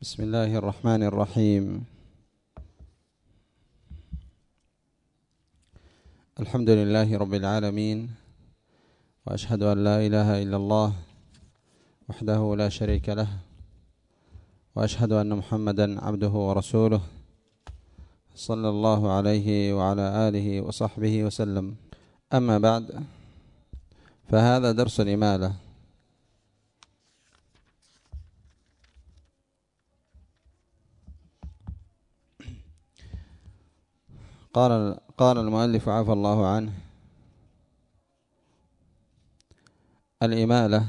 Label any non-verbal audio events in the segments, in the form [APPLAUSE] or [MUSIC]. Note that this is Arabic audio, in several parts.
بسم الله الرحمن الرحيم. الحمد لله رب العالمين وأشهد أن لا إله إلا الله وحده لا شريك له وأشهد أن محمدا عبده ورسوله صلى الله عليه وعلى آله وصحبه وسلم. أما بعد فهذا درس الإمالة. قال قال المؤلف عفى الله عنه. الإمالة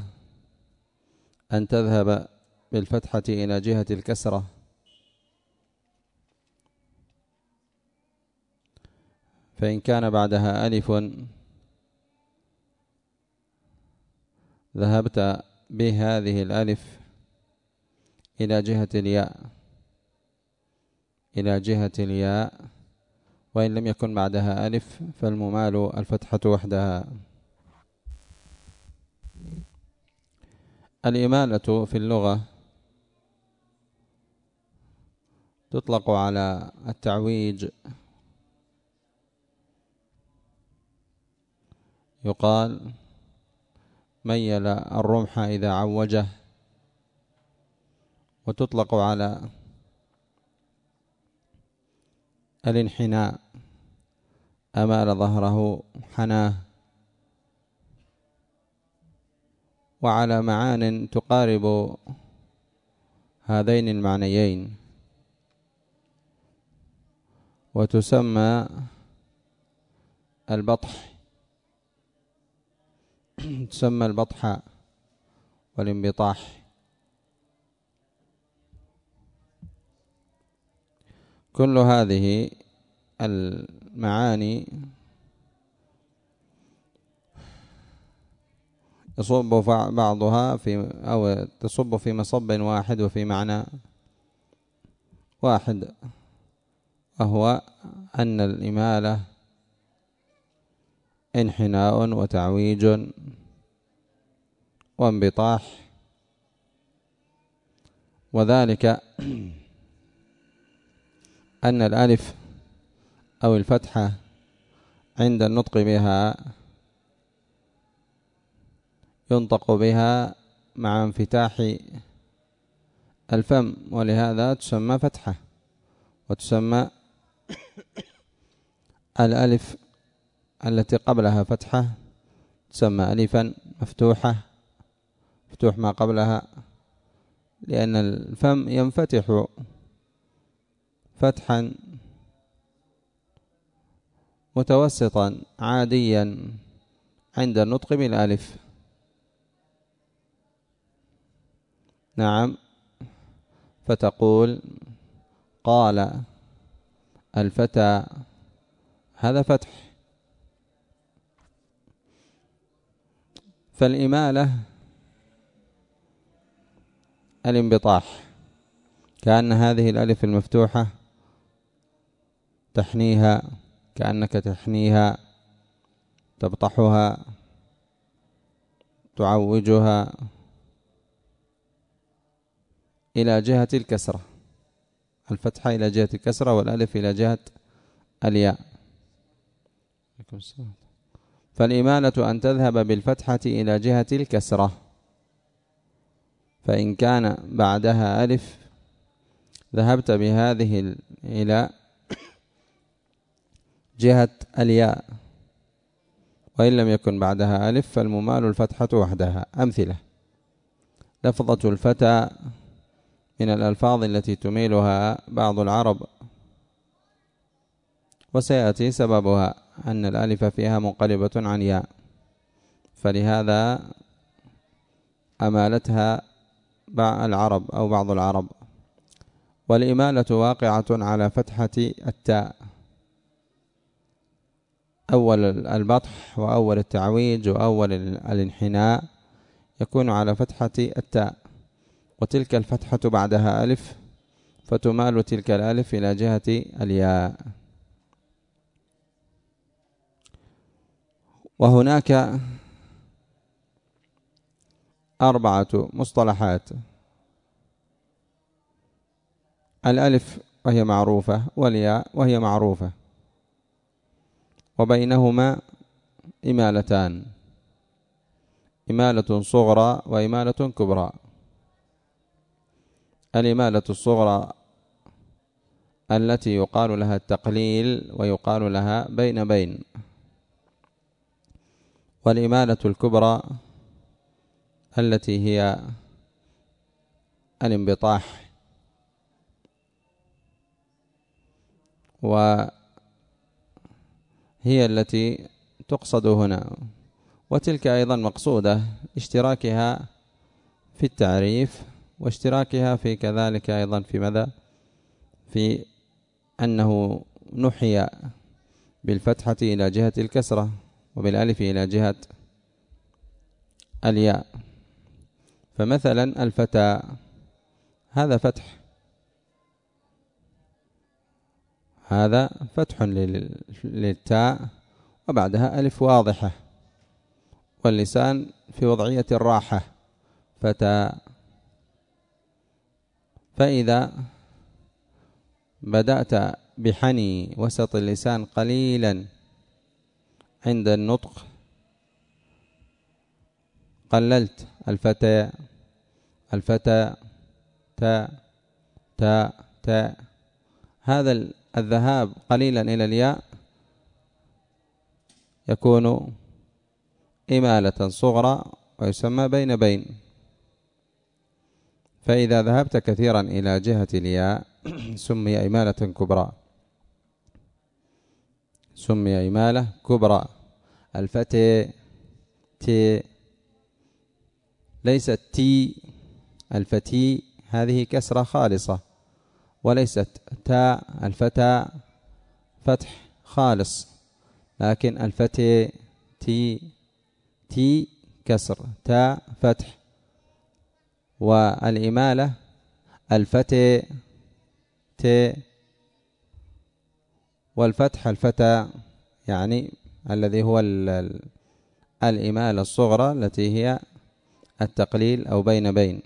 أن تذهب بالفتحة إلى جهة الكسرة. فإن كان بعدها ألف ذهبت بهذه الألف إلى جهة الياء إلى جهة الياء. وإن لم يكن بعدها ألف فالممال الفتحة وحدها. الإمالة في اللغة تطلق على التعويج. يقال ميل الرمح إذا عوجه وتطلق على الانحناء أمال ظهره حناه. وعلى معان تقارب هذين المعنيين. وتسمى البطح. تسمى البطح والانبطاح. كل هذه المعاني يصب بعضها في أو تصب في مصب واحد وفي معنى واحد وهو أن الإمالة انحناء وتعويج وانبطاح وذلك [CLEARS THROAT] أن الألف أو الفتحة عند النطق بها ينطق بها مع انفتاح الفم ولهذا تسمى فتحة وتسمى الألف التي قبلها فتحة تسمى ألفا مفتوحة مفتوح ما قبلها لأن الفم ينفتح فتحا متوسطا عاديا عند النطق بالألف. نعم. فتقول قال الفتى هذا فتح. فالإمالة الانبطاح كأن هذه الألف المفتوحة تحنيها كأنك تحنيها تبطحها تعوجها إلى جهة الكسرة. الفتحة إلى جهة الكسرة والألف إلى جهة الياء. فالإمالة أن تذهب بالفتحة إلى جهة الكسرة. فإن كان بعدها ألف ذهبت بهذه إلى جهة الياء. وإن لم يكن بعدها ألف فالممال الفتحة وحدها. أمثلة لفظة الفتى من الألفاظ التي تميلها بعض العرب وسيأتي سببها أن الألف فيها منقلبة عن ياء. فلهذا أمالتها العرب أو بعض العرب. والإمالة واقعة على فتحة التاء. أول البطح وأول التعويج وأول الانحناء يكون على فتحة التاء وتلك الفتحة بعدها ألف فتمال تلك الألف إلى جهة الياء. وهناك أربعة مصطلحات. الألف وهي معروفة والياء وهي معروفة. وبينهما إمالتان. إمالة صغرى وإمالة كبرى. الإمالة الصغرى التي يقال لها التقليل ويقال لها بين بين. والإمالة الكبرى التي هي الانبطاح. وهي التي تقصد هنا. وتلك أيضا مقصودة اشتراكها في التعريف واشتراكها في كذلك أيضا في ماذا؟ في أنه نحي بالفتحة إلى جهة الكسرة وبالألف إلى جهة الياء. فمثلا الفتى هذا فتح. هذا فتح للتاء وبعدها ألف واضحة واللسان في وضعية الراحة. فتى. فإذا بدأت بحني وسط اللسان قليلا عند النطق قللت الفتى. الفتى. تاء. تاء. تاء. هذا الذهاب قليلا إلى الياء يكون إمالة صغرى ويسمى بين بين. فإذا ذهبت كثيرا إلى جهة الياء [CLEARS THROAT] سمي إمالة كبرى. سمي إمالة كبرى. الفتي تي ليست تي الفتي هذه كسرة خالصة. وليست تاء الفتى فتح خالص لكن الفتي تي تي كسر تاء فتح. والإمالة الفتي ت والفتح الفتى يعني الذي هو الإمالة الصغرى التي هي التقليل أو بين بين.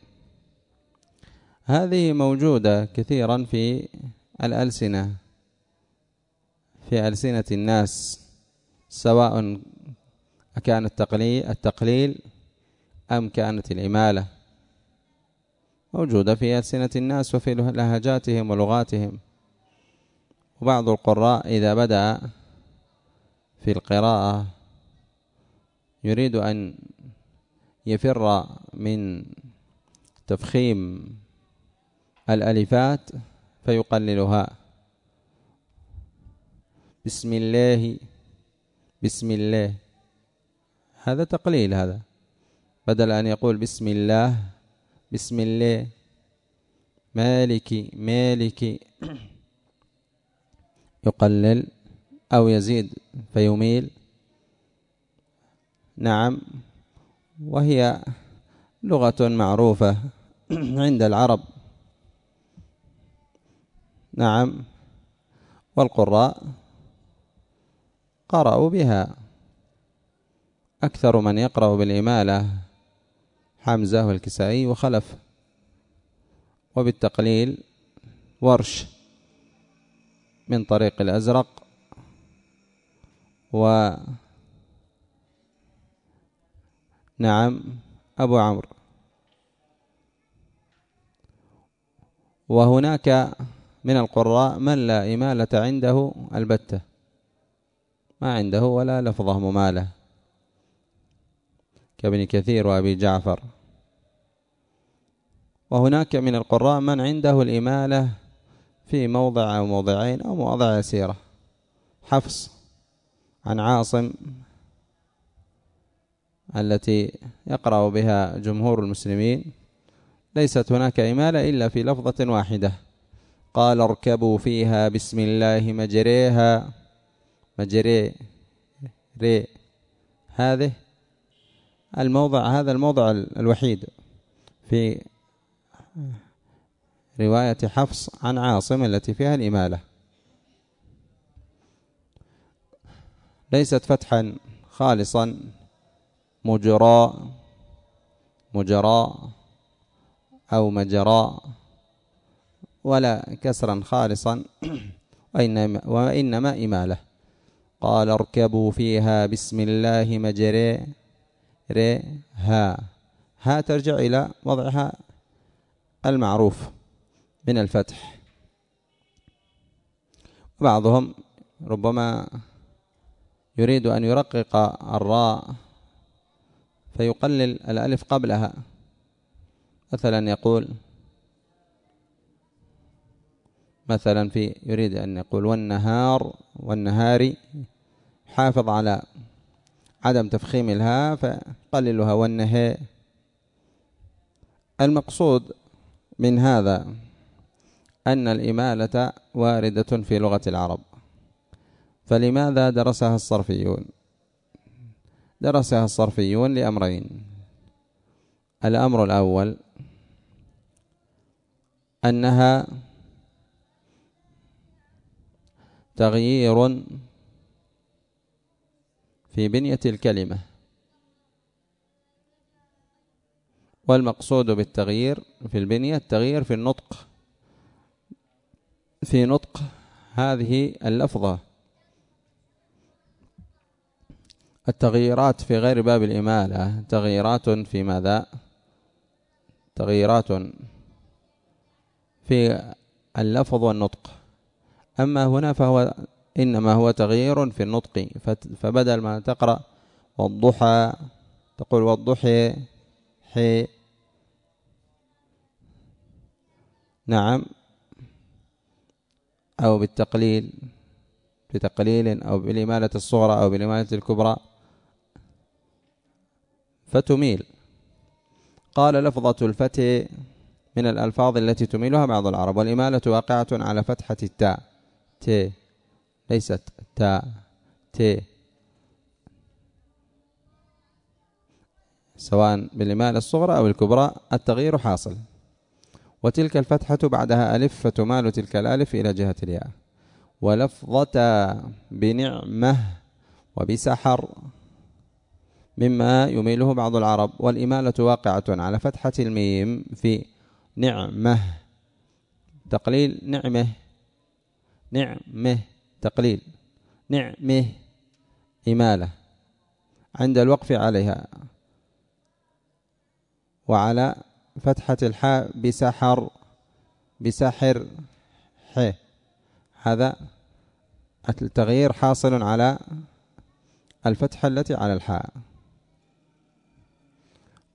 هذه موجودة كثيرا في الألسنة في ألسنة الناس سواء كان التقليل, التقليل أم كانت الإمالة. موجودة في ألسنة الناس وفي لهجاتهم ولغاتهم. وبعض القراء إذا بدأ في القراءة يريد أن يفر من تفخيم الألفات فيقللها. بسم الله بسم الله. هذا تقليل هذا. بدل أن يقول بسم الله بسم الله. مالك مالك. يقلل أو يزيد فيميل. نعم. وهي لغة معروفة عند العرب. نعم. والقراء قرأوا بها. أكثر من يقرأ بالإمالة. حمزة والكسائي وخلف. وبالتقليل ورش من طريق الأزرق. و نعم أبو عمرو. وهناك من القراء من لا إمالة عنده؟ البتة. ما عنده ولا لفظة ممالة. كابن كثير وأبي جعفر. وهناك من القراء من عنده الإمالة في موضع أو موضعين أو مواضع يسيرة. حفص عن عاصم التي يقرأ بها جمهور المسلمين. ليست هناك إمالة إلا في لفظة واحدة. قال اركبوا فيها بسم الله مجريها. مجري ري هذه الموضع هذا الموضع الوحيد. في رواية حفص عن عاصم التي فيها الإمالة. ليست فتحا خالصا. مجراء مجراء أو مجراء. ولا كسرا خالصا وإنما إمالة. قال اركبوا فيها بسم الله مجري ري ها. ها ترجع إلى وضعها المعروف من الفتح. بعضهم ربما يريد أن يرقق الراء فيقلل الألف قبلها. مثلا يقول مثلا في يريد أن يقول والنهار والنهار حافظ على عدم تفخيم الهاء فقللها والنهاء المقصود من هذا أن الإمالة واردة في لغة العرب. فلماذا درسها الصرفيون؟ درسها الصرفيون لأمرين. الأمر الأول أنها تغيير في بنية الكلمة. والمقصود بالتغيير في البنية التغيير في النطق. في نطق هذه اللفظة. التغييرات في غير باب الإمالة. تغييرات في ماذا؟ تغييرات في اللفظ والنطق. أما هنا فهو إنما هو تغيير في النطق فبدل ما تقرأ والضحى تقول والضحى حي. نعم. أو بالتقليل بتقليل أو بالإمالة الصغرى أو بالإمالة الكبرى. فتميل. قال لفظة الفتح من الألفاظ التي تميلها بعض العرب والإمالة واقعة على فتحة التاء. ت ليست تاء ت. سواء بالإمالة الصغرى أو الكبرى التغيير حاصل. وتلك الفتحة بعدها ألف فتمال تلك الألف إلى جهة الياء. ولفظة بنعمة وبسحر مما يميله بعض العرب والإمالة واقعة على فتحة الميم في نعمة تقليل نعمة. نعمه تقليل. نعمه إمالة. عند الوقف عليها. وعلى فتحة الحاء بسحر بسحر ح. هذا التغيير حاصل على الفتحة التي على الحاء.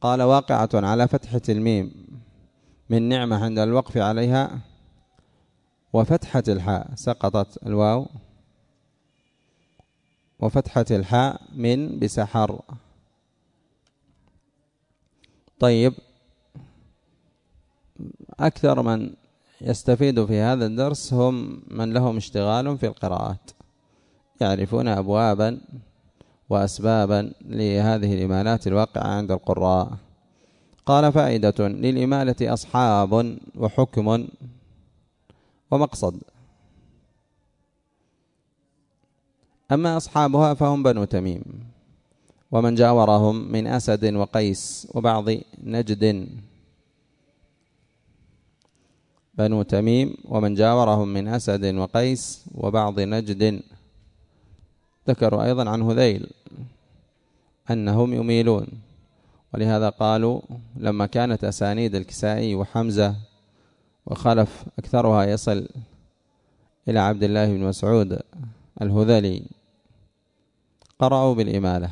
قال واقعة على فتحة الميم. من نعمة عند الوقف عليها وفتحة الحاء سقطت الواو. وفتحة الحاء من بسحر. طيب. أكثر من يستفيد في هذا الدرس هم من لهم اشتغال في القراءات. يعرفون أبوابا وأسبابا لهذه الإمالات الواقعة عند القراء. قال فائدة للإمالة أصحاب وحكم ومقصد. أما أصحابها فهم بنو تميم ومن جاورهم من أسد وقيس وبعض نجد. بنو تميم ومن جاورهم من أسد وقيس وبعض نجد. ذكروا أيضا عن هذيل أنهم يميلون ولهذا قالوا لما كانت أسانيد الكسائي وحمزة وخلف أكثرها يصل إلى عبد الله بن مسعود الهذلي. قرأوا بالإمالة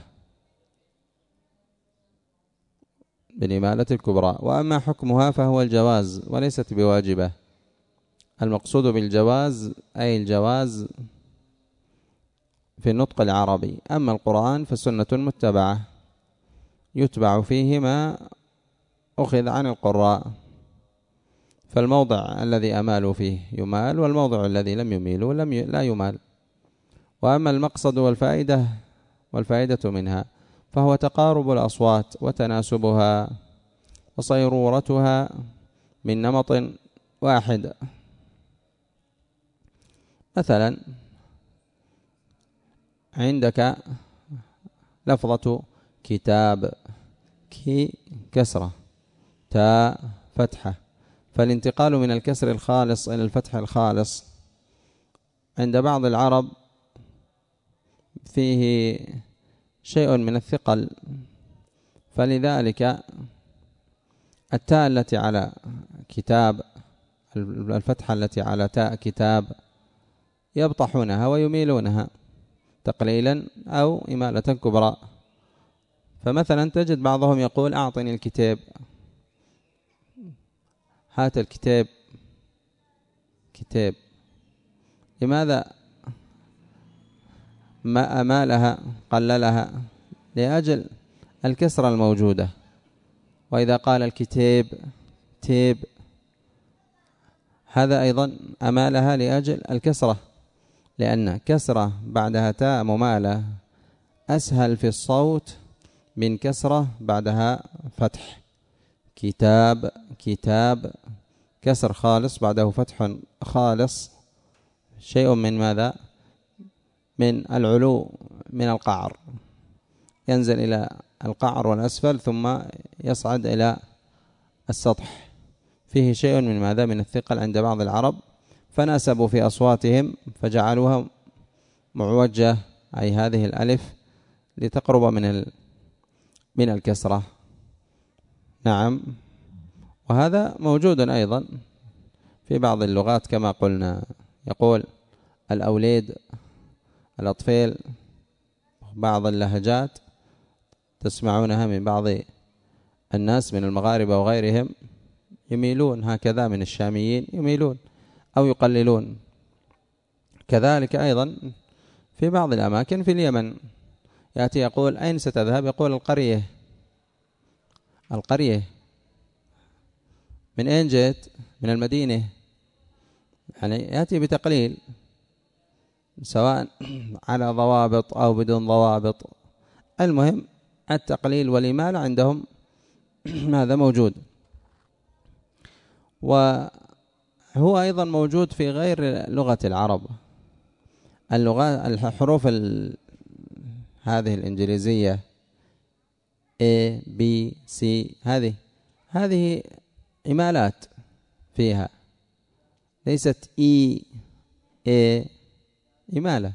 بالإمالة الكبرى. وأما حكمها فهو الجواز وليست بواجبة. المقصود بالجواز أي الجواز في النطق العربي. أما القرآن فسنة متبعة يتبع فيه ما أخذ عن القراء. فالموضع الذي أمالوا فيه يمال والموضع الذي لم يميلوا لم ي... لا يمال. وأما المقصد والفائدة والفائدة منها فهو تقارب الأصوات وتناسبها وصيرورتها من نمط واحد. مثلا عندك لفظة كتاب كي كسرة تاء فتحة. فالانتقال من الكسر الخالص إلى الفتح الخالص. عند بعض العرب فيه شيء من الثقل فلذلك التاء التي على كتاب الفتحة التي على تاء كتاب يبطحونها ويميلونها تقليلا أو إمالة كبرى. فمثلا تجد بعضهم يقول أعطني الكتاب. هات الكتاب كتاب. لماذا ما أمالها قللها؟ لأجل الكسرة الموجودة. وإذا قال الكتاب تيب هذا أيضا أمالها لأجل الكسرة. لأن كسرة بعدها تاء ممالة أسهل في الصوت من كسرة بعدها فتح. كتاب كتاب كسر خالص بعده فتح خالص. شيء من ماذا؟ من العلو من القعر. ينزل إلى القعر والأسفل ثم يصعد إلى السطح. فيه شيء من ماذا؟ من الثقل عند بعض العرب. فناسبوا في أصواتهم فجعلوها معوجة أي هذه الألف لتقرب من من الكسرة. نعم. وهذا موجود أيضا في بعض اللغات كما قلنا. يقول الأوليد الأطفال بعض اللهجات تسمعونها من بعض الناس من المغاربة وغيرهم. يميلون هكذا من الشاميين يميلون أو يقللون. كذلك أيضا في بعض الأماكن في اليمن. يأتي يقول أين ستذهب؟ يقول القرية. القرية. من أين جئت من المدينة. يعني يأتي بتقليل سواء [CLEARS THROAT] على ضوابط أو بدون ضوابط. المهم التقليل والإمالة عندهم [CLEARS THROAT] هذا موجود. وهو أيضا موجود في غير لغة العرب. اللغات الحروف هذه الإنجليزية A B C. هذه هذه إمالات فيها. ليست E A إمالة.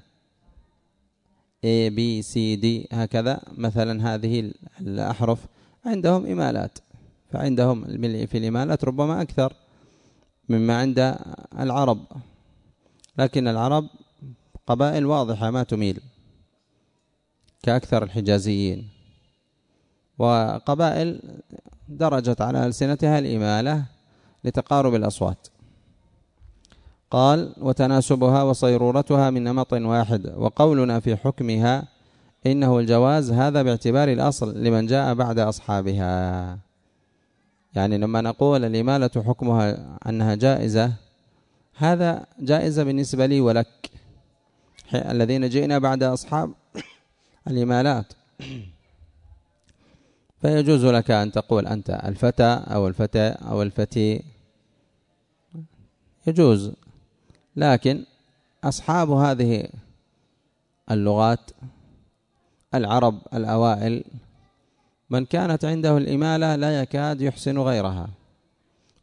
A B C D هكذا. مثلا هذه الأحرف عندهم إمالات. فعندهم في الإمالات ربما أكثر مما عند العرب. لكن العرب قبائل واضحة ما تميل. كأكثر الحجازيين. وقبائل درجت على ألسنتها الإمالة لتقارب الأصوات. قال وتناسبها وصيرورتها من نمط واحد وقولنا في حكمها إنه الجواز هذا باعتبار الأصل لمن جاء بعد أصحابها. يعني لما نقول الإمالة حكمها أنها جائزة هذا جائزة بالنسبة لي ولك. الذين جئنا بعد أصحاب الإمالات. فيجوز لك أن تقول أنت الفتى أو الفتى أو الفتي. يجوز. لكن أصحاب هذه اللغات العرب الأوائل من كانت عنده الإمالة لا يكاد يحسن غيرها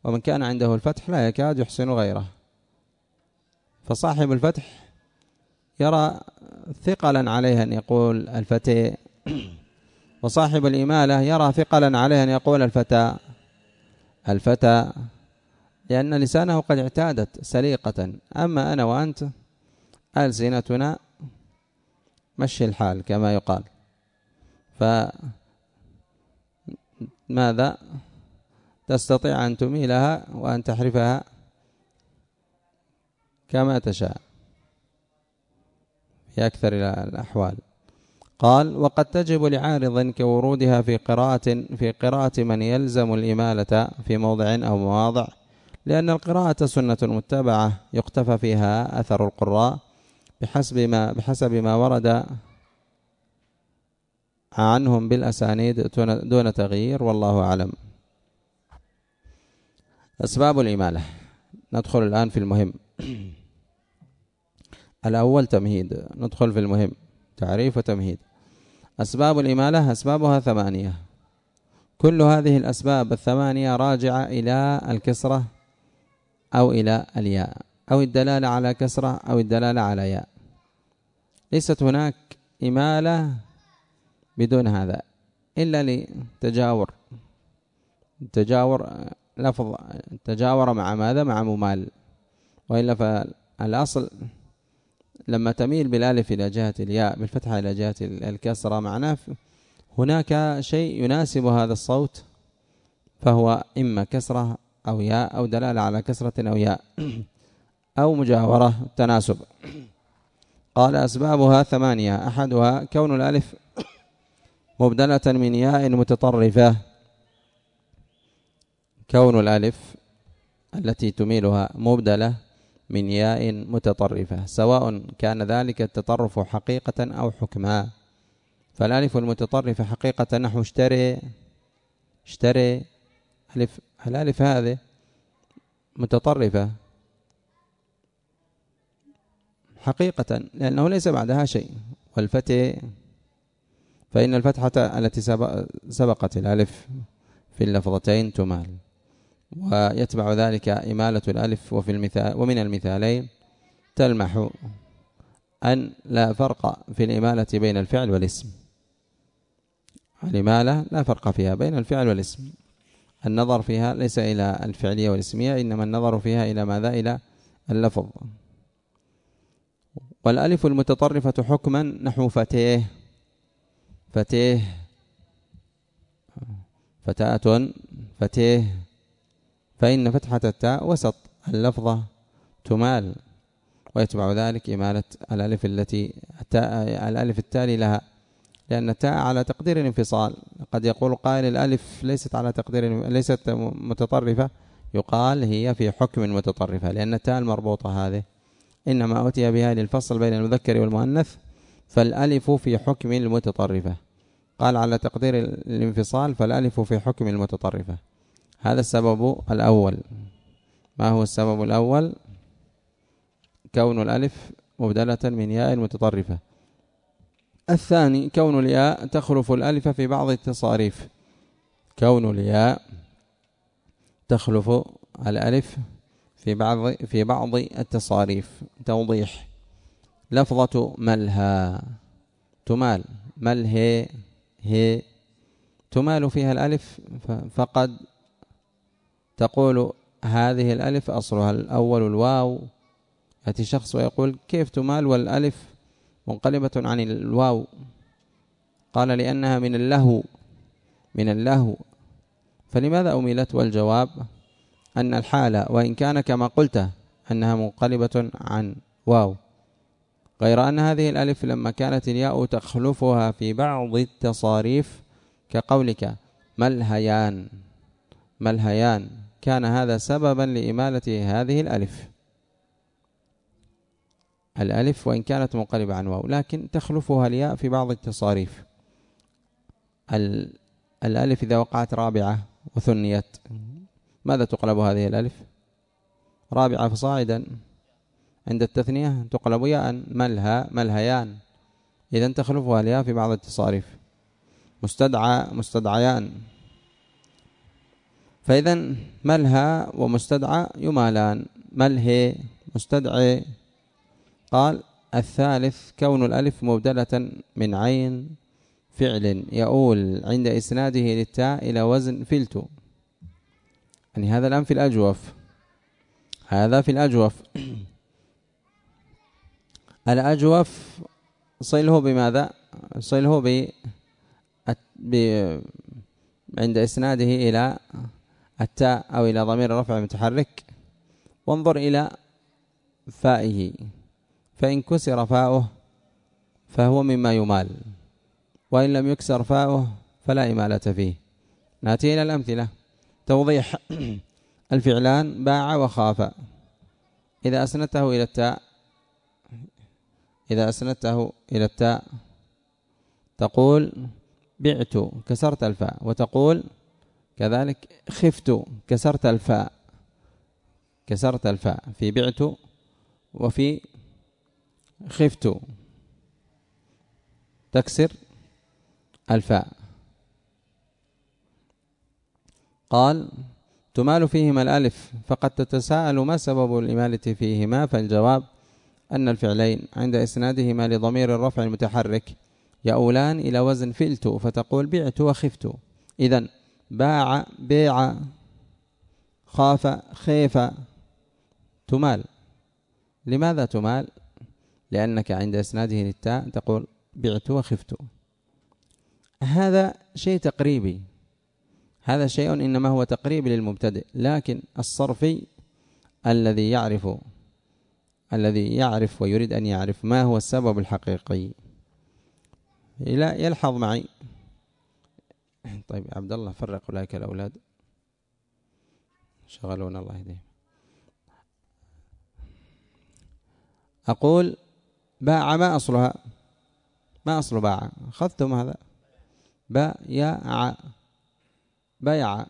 ومن كان عنده الفتح لا يكاد يحسن غيره. فصاحب الفتح يرى ثقلا عليه أن يقول الفتي وصاحب الإمالة يرى ثقلا عليه أن يقول الفتى الفتى لأن لسانه قد اعتادت سليقة أما أنا وأنت ألسنتنا مشي الحال كما يقال. فماذا تستطيع أن تميلها وأن تحرفها كما تشاء في أكثر الأحوال. قال وقد تجب لعارض كورودها في قراءة في قراءة من يلزم الإمالة في موضع أو مواضع لأن القراءة سنة متبعة يقتفى فيها أثر القراء بحسب ما بحسب ما ورد عنهم بالأسانيد دون تغيير والله أعلم. أسباب الإمالة. ندخل الآن في المهم. [CLEARS THROAT] الأول تمهيد. ندخل في المهم. تعريف وتمهيد. أسباب الإمالة أسبابها ثمانية. كل هذه الأسباب الثمانية راجعة إلى الكسرة أو إلى الياء أو الدلالة على كسرة أو الدلالة على ياء. ليست هناك إمالة بدون هذا إلا لتجاور. تجاور لفظ تجاور مع ماذا؟ مع ممال. وإلا فالأصل لما تميل بالألف إلى جهة الياء بالفتحة إلى جهة الكسرة معناه هناك شيء يناسب هذا الصوت فهو إما كسرة أو ياء أو دلالة على كسرة أو ياء أو مجاورة تناسب. قال أسبابها ثمانية. أحدها كون الألف مبدلة من ياء متطرفة. كون الألف التي تميلها مبدلة من ياء متطرفة سواء كان ذلك التطرف حقيقة أو حكما. فالألف المتطرفة حقيقة نحو اشتري اشتري ألف الألف هذه متطرفة. حقيقة لأنه ليس بعدها شيء. والفتح فإن الفتحة التي سبقت الألف في اللفظتين تمال. ويتبع ذلك إمالة الألف وفي المثال ومن المثالين تلمح أن لا فرق في الإمالة بين الفعل والاسم. الإمالة لا فرق فيها بين الفعل والاسم. النظر فيها ليس إلى الفعلية والاسمية إنما النظر فيها إلى ماذا؟ إلى اللفظ. والألف المتطرفة حكما نحو فتية. فتية. فتاة. فتية. فإن فتحة التاء وسط اللفظة تمال ويتبع ذلك إمالة الألف التي التاء الألف التالي لها لأن التاء على تقدير الانفصال. قد يقول قائل الألف ليست على تقدير ليست متطرفة يقال هي في حكم متطرفة لأن التاء المربوطة هذه. إنما أتي بها للفصل بين المذكر والمؤنث فالألف في حكم المتطرفة. قال على تقدير الانفصال فالألف في حكم المتطرفة. هذا السبب الأول. ما هو السبب الأول؟ كون الألف مبدلة من ياء متطرفة. الثاني كون الياء تخلف الألف في بعض التصاريف. كون الياء تخلف الألف في بعض في بعض التصاريف. توضيح. لفظة ملها تمال. ملهي هي تمال فيها الألف فقد تقول هذه الألف أصلها الأول الواو. يأتي شخص ويقول كيف تمال والألف منقلبة عن الواو؟ قال لأنها من اللهو من اللهو. فلماذا أميلت؟ والجواب أن الحالة وإن كان كما قلت أنها منقلبة عن واو. غير أن هذه الألف لما كانت الياء تخلفها في بعض التصاريف كقولك ملهيان ملهيان. كان هذا سببا لإمالة هذه الألف. الألف وإن كانت منقلبة عن واو لكن تخلفها الياء في بعض التصاريف. الألف إذا وقعت رابعة وثنيت ماذا تقلب هذه الألف؟ رابعة فصاعدا. عند التثنية تقلب ياء ملها ملهيان. إذا تخلفها الياء في بعض التصاريف. مستدعى مستدعيان. فإذا ملها ومستدعى يمالان. ملهي مستدعي قال الثالث كون الألف مبدلة من عين فعل يؤول عند إسناده للتاء إلى وزن فلتو يعني هذا الآن في الأجوف. هذا في الأجوف. [CLEARS THROAT] الأجوف صله بماذا؟ صله. ب... عند إسناده إلى التاء أو إلى ضمير الرفع المتحرك وانظر إلى فائه. فإن كسر فاؤه فهو مما يمال وإن لم يكسر فاؤه فلا إمالة فيه. نأتي إلى الأمثلة. توضيح [CLEARS THROAT] الفعلان باع وخاف. إذا أسندته إلى التاء إذا أسندته إلى التاء تقول بعت كسرت الفاء وتقول كذلك خفت كسرت الفاء كسرت الفاء في بعت وفي خفت. تكسر الفاء. قال تمال فيهما الألف فقد تتساءل ما سبب الإمالة فيهما فالجواب أن الفعلين عند إسنادهما لضمير الرفع المتحرك يؤولان إلى وزن فلت فتقول بعت وخفت. إذا باع بيع خاف خيف. تمال. لماذا تمال؟ لأنك عند إسناده للتاء تقول بعت وخفت. هذا شيء تقريبي. هذا شيء إنما هو تقريب للمبتدئ. لكن الصرفي الذي يعرف الذي يعرف ويريد أن يعرف ما هو السبب الحقيقي. يلحظ معي. [LAUGHS] طيب عبد الله فرق أولئك الأولاد. شغلون الله يهديهم. أقول باع ما أصلها؟ ما أصل باع. أخذتم هذا؟ بايع. بايع.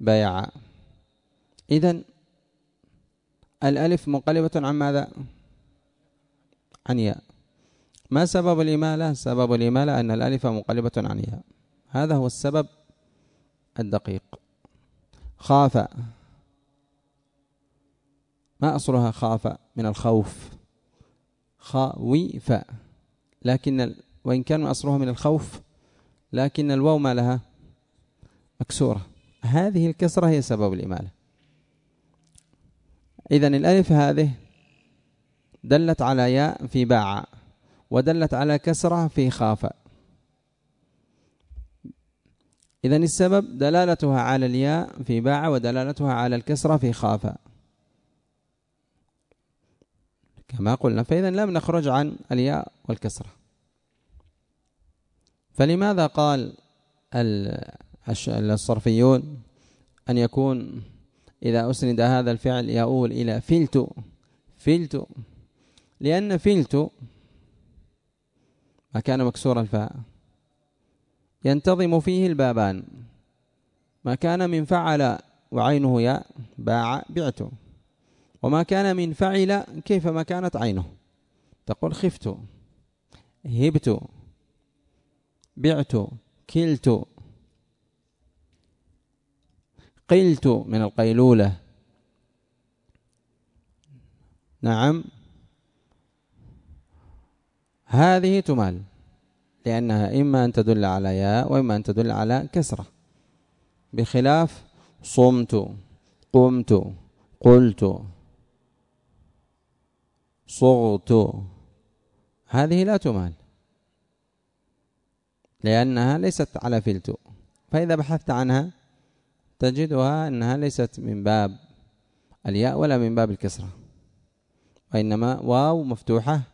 بايع. إذن الألف منقلبة عن ماذا؟ عن ياء. ما سبب الإمالة؟ سبب الإمالة أن الألف منقلبة عن ياء هذا هو السبب الدقيق. خاف. ما أصلها خاف من الخوف؟ خاويف. لكن وإن كان أصلها من الخوف لكن الواو ما لها؟ مكسورة. هذه الكسرة هي سبب الإمالة. إذا الألف هذه دلت على ياء في باع ودلت على كسرة في خاف. إذا السبب دلالتها على الياء في باع ودلالتها على الكسرة في خاف. كما قلنا فإذا لم نخرج عن الياء والكسرة. فلماذا قال الصرفيون أن يكون إذا أسند هذا الفعل يؤول إلى فلت فلت لأن فلت ما كان مكسور الفاء. ينتظم فيه البابان. ما كان من فعل وعينه ياء باع بعت. وما كان من فعل كيفما كانت عينه. تقول خفت. هبت. بعت. كلت. قلت من القيلولة. نعم. هذه تمال. لأنها إما أن تدل على ياء وإما أن تدل على كسرة. بخلاف صمت قمت قلت صغت هذه لا تمال. لأنها ليست على فلت. فإذا بحثت عنها تجدها أنها ليست من باب الياء ولا من باب الكسرة. وإنما واو مفتوحة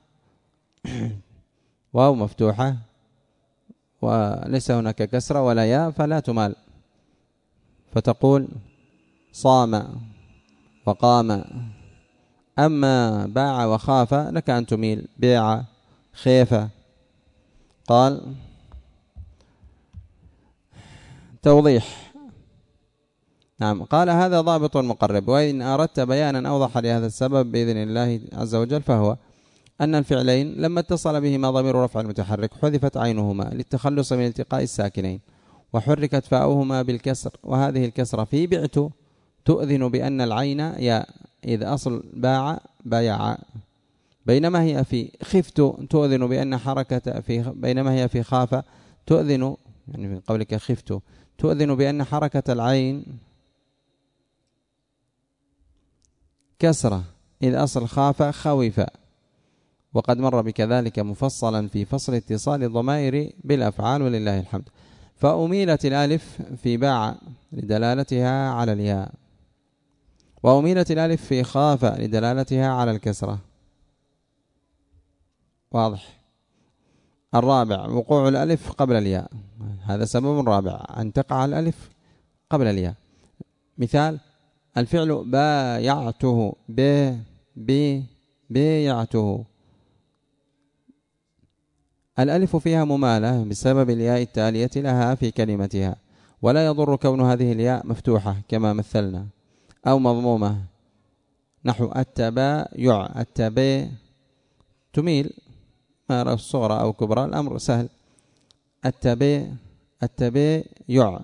[COUGHS] واو مفتوحة. وليس هناك كسرة ولا ياء فلا تمال. فتقول صام وقام. أما باع وخاف لك أن تميل. بيع خيف. قال توضيح. نعم. قال هذا ضابط مقرب. وإن أردت بيانا أوضح لهذا السبب بإذن الله عز وجل فهو أن الفعلين لما اتصل بهما ضمير رفع المتحرك حذفت عينهما للتخلص من التقاء الساكنين وحركت فاؤهما بالكسر وهذه الكسرة في بعت تؤذن بأن العين يا إذ أصل باع بايع. بينما هي في خفت تؤذن بأن حركة في بينما هي في خاف تؤذن يعني من قولك خفت تؤذن بأن حركة العين كسرة إذ أصل خاف خوف. وقد مر بكذلك مفصلا في فصل اتصال الضمائر بالأفعال ولله الحمد. فأميلت الألف في باع لدلالتها على الياء. وأميلت الألف في خاف لدلالتها على الكسرة. واضح. الرابع وقوع الألف قبل الياء. هذا سبب رابع أن تقع الألف قبل الياء. مثال الفعل بايعته ب ب بيعته. الألف فيها ممالة بسبب الياء التالية لها في كلمتها ولا يضر كون هذه الياء مفتوحة كما مثلنا أو مضمومة. نحو التبايع التبي تميل. الصغرى أو كبرى الأمر سهل. التبي التبيع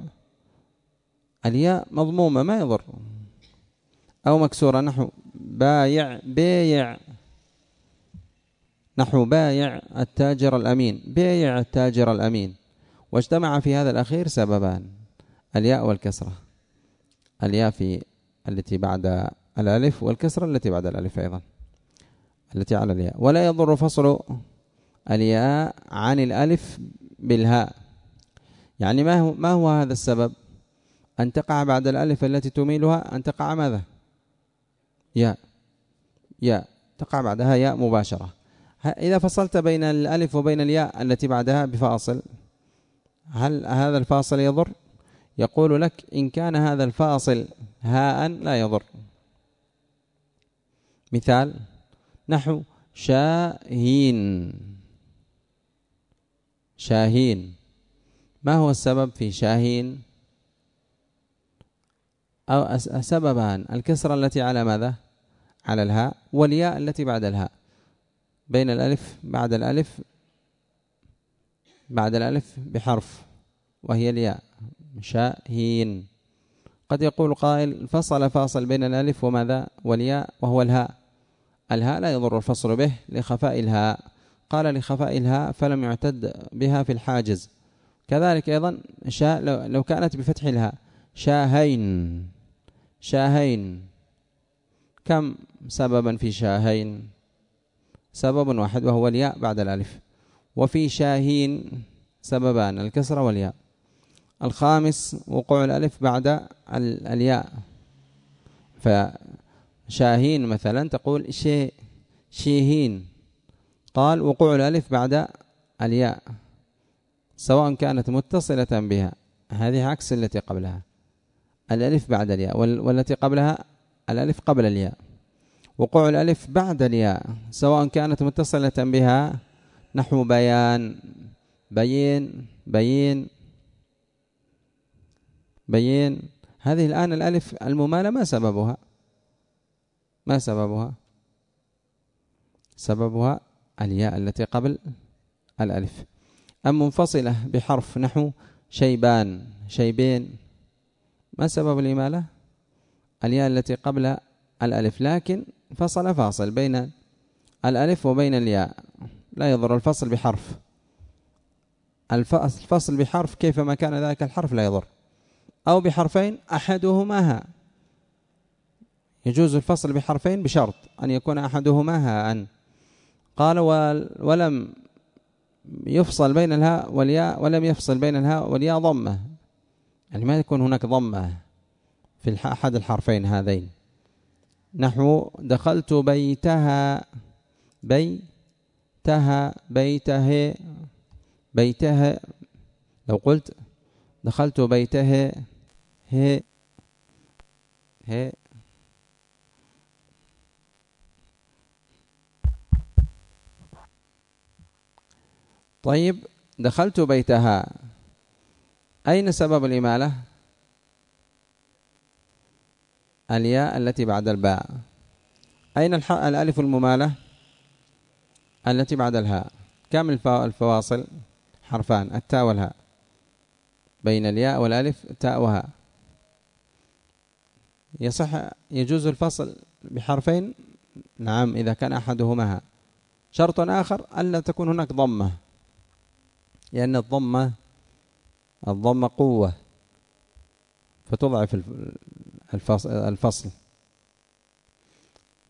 الياء مضمومة ما يضر. أو مكسورة نحو بايع بيع. نحو بايع التاجر الأمين. بيع التاجر الأمين. واجتمع في هذا الأخير سببان الياء والكسرة. الياء في التي بعد الألف والكسرة التي بعد الألف أيضا. التي على الياء. ولا يضر فصل الياء عن الألف بالهاء. يعني ما هو, ما هو هذا السبب؟ أن تقع بعد الألف التي تميلها أن تقع ماذا؟ ياء. ياء. تقع بعدها ياء مباشرة. إذا فصلت بين الألف وبين الياء التي بعدها بفاصل هل هذا الفاصل يضر؟ يقول لك إن كان هذا الفاصل هاء لا يضر. مثال نحو شاهين. شاهين. ما هو السبب في شاهين؟ أو سببان الكسرة التي على ماذا؟ على الهاء والياء التي بعد الهاء. بين الألف بعد الألف بعد الألف بحرف وهي الياء شاهين قد يقول قائل فصل فاصل بين الألف وماذا؟ والياء وهو الهاء. الهاء لا يضر الفصل به لخفاء الهاء. قال لخفاء الهاء فلم يعتد بها في الحاجز. كذلك أيضا شاء لو كانت بفتح الهاء. شاهين. شاهين. كم سببا في شاهين؟ سبب واحد وهو الياء بعد الألف. وفي شاهين سببان الكسرة والياء. الخامس وقوع الألف بعد الياء. فشاهين مثلا تقول شي شيهين. قال وقوع الألف بعد الياء. سواء كانت متصلة بها. هذه عكس التي قبلها. الألف بعد الياء. والتي قبلها الألف قبل الياء. وقوع الألف بعد الياء سواء كانت متصلة بها نحو بيان بين بين بين هذه الآن الألف الممالة ما سببها؟ ما سببها؟ سببها الياء التي قبل الألف. أم منفصلة بحرف نحو شيبان شيبين. ما سبب الإمالة؟ الياء التي قبل الألف. لكن فصل فاصل بين الألف وبين الياء. لا يضر الفصل بحرف. الفصل بحرف كيفما كان ذلك الحرف لا يضر. أو بحرفين أحدهما ها يجوز الفصل بحرفين بشرط أن يكون أحدهما هاء قال ولم يفصل بين الهاء والياء ولم يفصل بين الهاء والياء ضمة. يعني ما يكون هناك ضمة في أحد الحرفين هذين. نحو دخلت بيتها بيتها بيته بيتها لو قلت دخلت بيته هي هي طيب دخلت بيتها. أين سبب الإمالة؟ الياء التي بعد الباء. أين الألف الممالة التي بعد الهاء؟ كم الفواصل؟ حرفان التاء والهاء. بين الياء والألف تاء وهاء. يصح يجوز الفصل بحرفين؟ نعم إذا كان أحدهما هاء. شرط آخر ألا تكون هناك ضمة لأن الضمة الضمة قوة فتضعف الفصل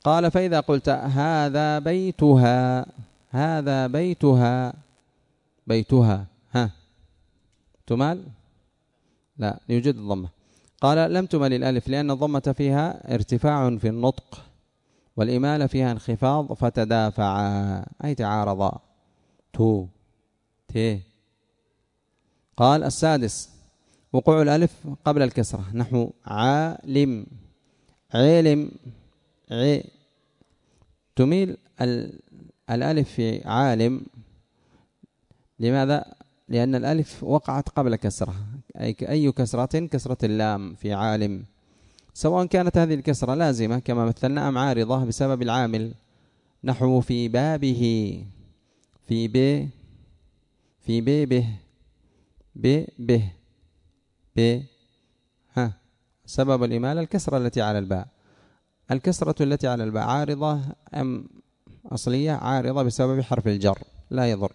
قال فإذا قلت هذا بيتها هذا بيتها بيتها ها. تمال؟ لا يوجد الضمة. قال لم تمل الألف لأن الضمة فيها ارتفاع في النطق والإمالة فيها انخفاض فتدافعا أي تعارضا. تو تي قال السادس وقوع الألف قبل الكسرة. نحو عالم علم ع. تميل الألف في عالم. لماذا؟ لأن الألف وقعت قبل كسرة. أي أي كسرة؟ كسرة اللام في عالم. سواء كانت هذه الكسرة لازمة كما مثلنا أم عارضة بسبب العامل. نحو في بابه في ب في بيبه ب به. ب ها سبب الإمالة الكسرة التي على الباء. الكسرة التي على الباء عارضة أم أصلية؟ عارضة بسبب حرف الجر لا يضر.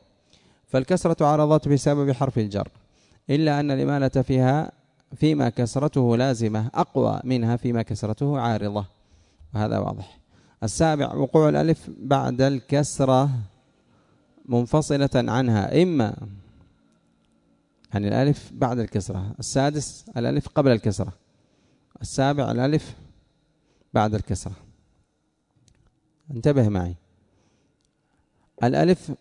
فالكسرة عرضت بسبب حرف الجر إلا أن الإمالة فيها فيما كسرته لازمة أقوى منها فيما كسرته عارضة. وهذا واضح. السابع وقوع الألف بعد الكسرة منفصلة عنها إما يعني الألف بعد الكسرة السادس الألف قبل الكسرة السابع الألف بعد الكسرة. انتبه معي. الألف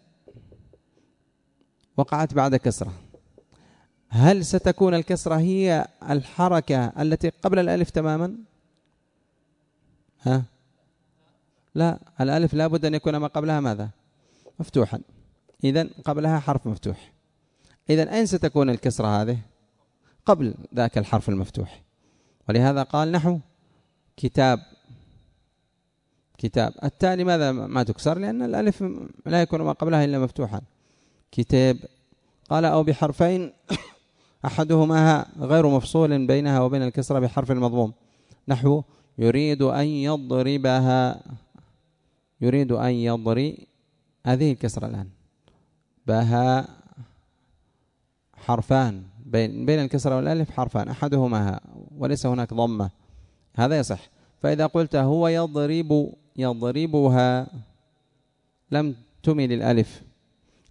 وقعت بعد كسرة. هل ستكون الكسرة هي الحركة التي قبل الألف تماما؟ ها؟ لا الألف لابد أن يكون ما قبلها ماذا؟ مفتوحا. إذا قبلها حرف مفتوح. إذا أين ستكون الكسرة هذه؟ قبل ذاك الحرف المفتوح. ولهذا قال نحو كتاب كتاب. التالي ماذا ما تكسر؟ لأن الألف لا يكون ما قبلها إلا مفتوحا. كتاب. قال أو بحرفين [COUGHS] أحدهما غير مفصول بينها وبين الكسرة بحرف المضموم نحو يريد أن يضربها. يريد أن يضري هذه الكسرة الآن. بها. حرفان بين بين الكسرة والألف حرفان أحدهما ها وليس هناك ضمة. هذا يصح. فإذا قلت هو يضرب يضربها لم تمل الألف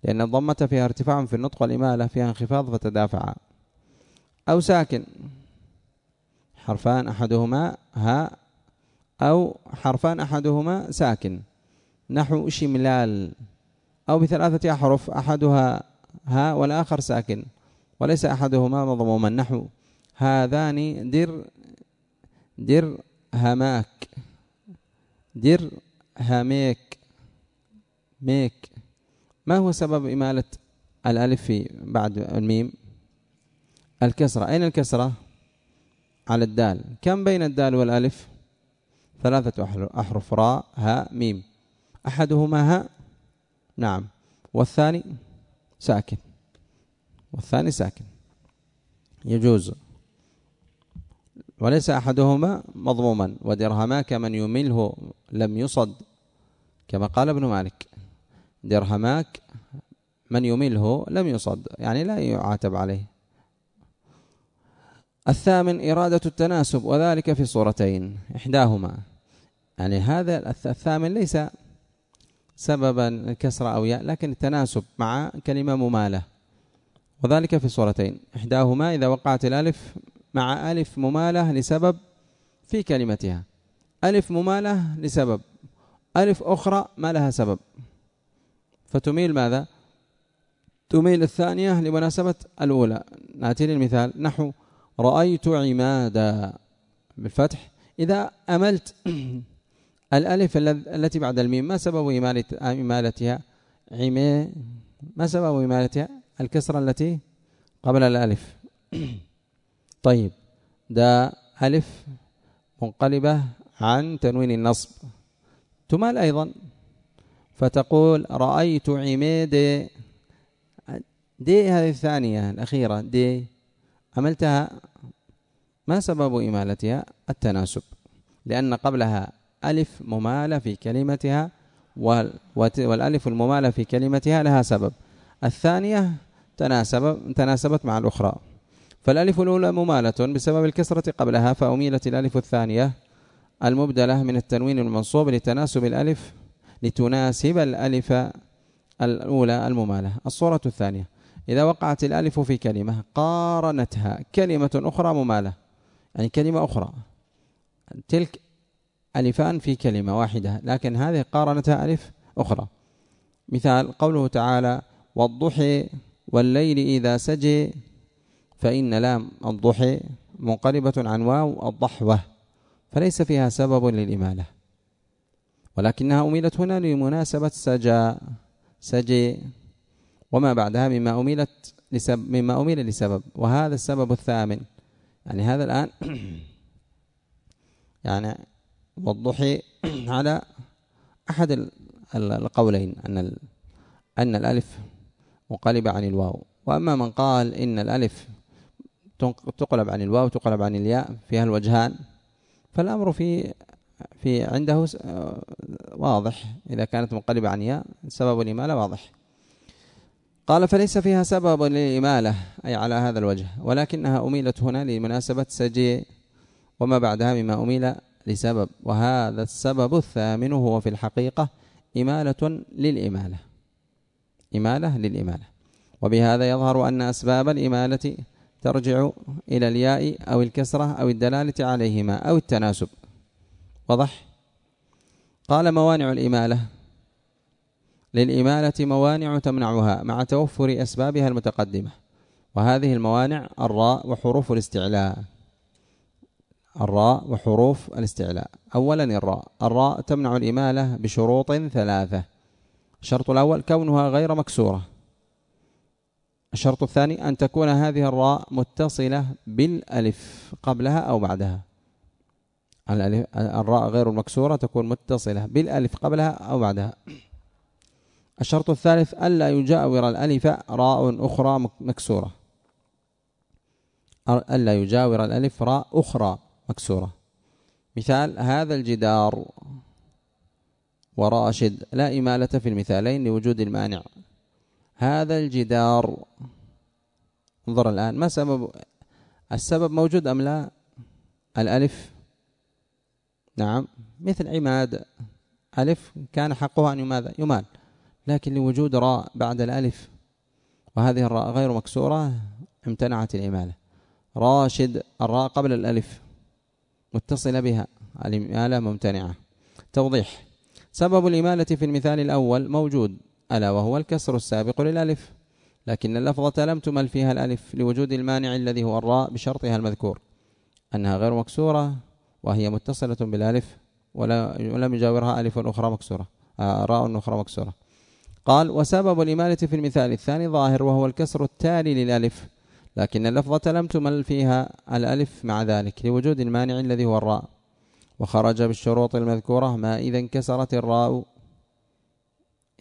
لأن الضمة فيها ارتفاع في النطق والإمالة فيها انخفاض فتدافع أو ساكن حرفان أحدهما ها أو حرفان أحدهما ساكن. نحو شملال أو بثلاثة أحرف أحدها ها والآخر ساكن. وليس أحدهما مضموما نحو. هذان در در هماك در هميك ميك. ما هو سبب إمالة الألف في بعد الميم؟ الكسرة. أين الكسرة؟ على الدال. كم بين الدال والألف؟ ثلاثة أحرف راء ها ميم. أحدهما ها؟ نعم. والثاني؟ ساكن. والثاني ساكن. يجوز. وليس أحدهما مضموما. ودرهماك من يمله لم يصد. كما قال ابن مالك. درهماك من يمله لم يصد. يعني لا يعاتب عليه. الثامن إرادة التناسب وذلك في صورتين. إحداهما. يعني هذا الثامن ليس سببا كسر أو ياء لكن التناسب مع كلمة ممالة. وذلك في صورتين. إحداهما إذا وقعت الألف مع ألف ممالة لسبب في كلمتها. ألف ممالة لسبب. ألف أخرى ما لها سبب. فتميل ماذا؟ تميل الثانية لمناسبة الأولى. نأتي للمثال. نحو رأيت عمادا. بالفتح. إذا أملت [CLEARS THROAT] الألف التي بعد الميم ما سبب إمالتها؟ عمي ما سبب إمالتها؟ الكسرة التي قبل الألف. [CLEARS THROAT] طيب دا ألف منقلبة عن تنوين النصب. تمال أيضا. فتقول رأيت عماد دي هذه الثانية الأخيرة دي عملتها ما سبب إمالتها؟ التناسب. لأن قبلها ألف ممالة في كلمتها والألف الممالة في كلمتها لها سبب. الثانية تناسب تناسبت مع الأخرى. فالألف الأولى ممالة بسبب الكسرة قبلها فأميلت الألف الثانية المبدلة من التنوين المنصوب لتناسب الألف لتناسب الألف الأولى الممالة. الصورة الثانية إذا وقعت الألف في كلمة قارنتها كلمة أخرى ممالة يعني كلمة أخرى تلك ألفان في كلمة واحدة لكن هذه قارنتها ألف أخرى. مثال قوله تعالى والضحي والليل إذا سجي فإن لام الضحي منقلبة عن واو الضحوة فليس فيها سبب للإمالة. ولكنها أميلت هنا لمناسبة سجى سجي وما بعدها مما أميلت لسبب مما أميل لسبب وهذا السبب الثامن. يعني هذا الآن [COUGHS] يعني والضحي [COUGHS] على أحد القولين أن أن الألف مقلبة عن الواو. وأما من قال إن الألف تقلب عن الواو تقلب عن الياء فيها الوجهان فالأمر في في عنده واضح. إذا كانت منقلبة عن ياء سبب الإمالة واضح. قال فليس فيها سبب للإمالة أي على هذا الوجه. ولكنها أميلت هنا لمناسبة سجي وما بعدها مما أميل لسبب. وهذا السبب الثامن هو في الحقيقة إمالة للإمالة. إمالة للإمالة. وبهذا يظهر أن أسباب الإمالة ترجع إلى الياء أو الكسرة أو الدلالة عليهما أو التناسب. وضح قال موانع الإمالة. للإمالة موانع تمنعها مع توفر أسبابها المتقدمة. وهذه الموانع الراء وحروف الاستعلاء. الراء وحروف الاستعلاء. أولا الراء. الراء تمنع الإمالة بشروط ثلاثة. الشرط الأول كونها غير مكسورة. الشرط الثاني أن تكون هذه الراء متصلة بالألف قبلها أو بعدها. الراء غير المكسورة تكون متصلة بالألف قبلها أو بعدها. الشرط الثالث ألا يجاور الألف راء أخرى مكسورة. ألا يجاور الألف راء أخرى مكسورة. مثال هذا الجدار. وراشد لا إمالة في المثالين لوجود المانع. هذا الجدار. انظر الآن ما سبب السبب موجود أم لا؟ الألف. نعم مثل عماد. ألف كان حقه أن يماذا يمال لكن لوجود راء بعد الألف. وهذه الراء غير مكسورة امتنعت الإمالة راشد الراء قبل الألف. متصلة بها الإمالة ممتنعة. توضيح. سبب الإمالة في المثال الأول موجود ألا وهو الكسر السابق للألف. لكن اللفظة لم تمل فيها الألف لوجود المانع الذي هو الراء بشرطها المذكور. أنها غير مكسورة وهي متصلة بالألف ولا ولم يجاورها ألف أخرى مكسورة آه، راء أخرى مكسورة. قال وسبب الإمالة في المثال الثاني ظاهر وهو الكسر التالي للألف. لكن اللفظة لم تمل فيها الألف مع ذلك لوجود المانع الذي هو الراء. وخرج بالشروط المذكورة ما إذا انكسرت الراء.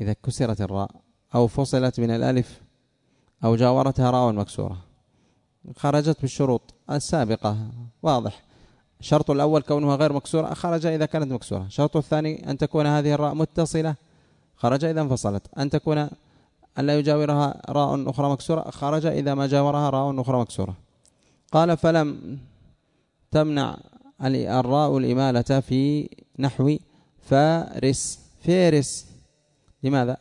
إذا كسرت الراء أو فصلت من الألف أو جاورتها راء مكسورة. خرجت بالشروط السابقة واضح. الشرط الأول كونها غير مكسورة خرج إذا كانت مكسورة. الشرط الثاني أن تكون هذه الراء متصلة خرج إذا انفصلت. أن تكون أن لا يجاورها راء أخرى مكسورة خرج إذا ما جاورها راء أخرى مكسورة. قال فلم تمنع الراء الإمالة في نحو فارس. فارس. لماذا؟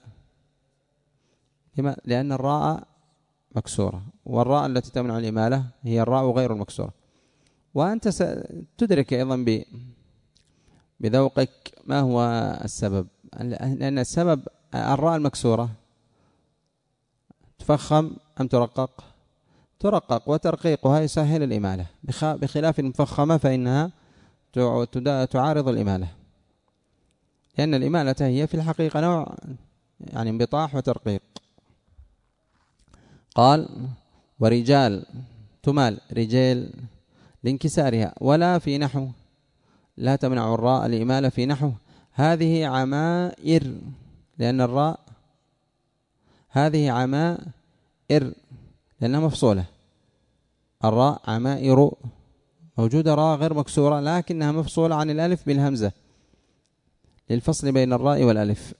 لأن الراء مكسورة والراء التي تمنع الإمالة هي الراء غير المكسورة. وأنت ستدرك أيضا بذوقك ما هو السبب؟ لأن السبب الراء المكسورة تفخم أم ترقق؟ ترقق وترقيقها يسهل الإمالة. بخلاف المفخمة فإنها تعارض الإمالة. لأن الإمالة هي في الحقيقة نوع يعني انبطاح وترقيق. قال ورجال تمال رجال لانكسارها ولا في نحو لا تمنع الراء الإمالة في نحو. هذه عمائر لأن الراء هذه عمائر لأنها مفصولة. الراء عمائر موجودة راء غير مكسورة لكنها مفصولة عن الألف بالهمزة. للفصل بين الراء والألف.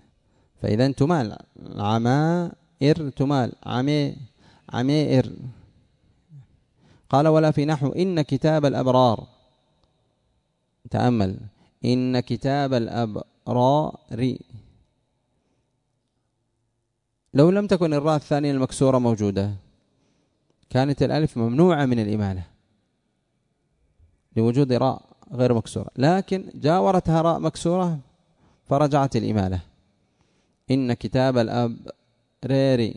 [CLEARS THROAT] فإذا تمال. عمائر تمال. عمي عمائر قال ولا في نحو. إن كتاب الأبرار. تأمل. إن كتاب الأبرار لو لم تكن الراء الثانية المكسورة موجودة كانت الألف ممنوعة من الإمالة لوجود راء غير مكسورة. لكن جاورتها راء مكسورة فرجعت الإمالة. إن كتاب الأب ريري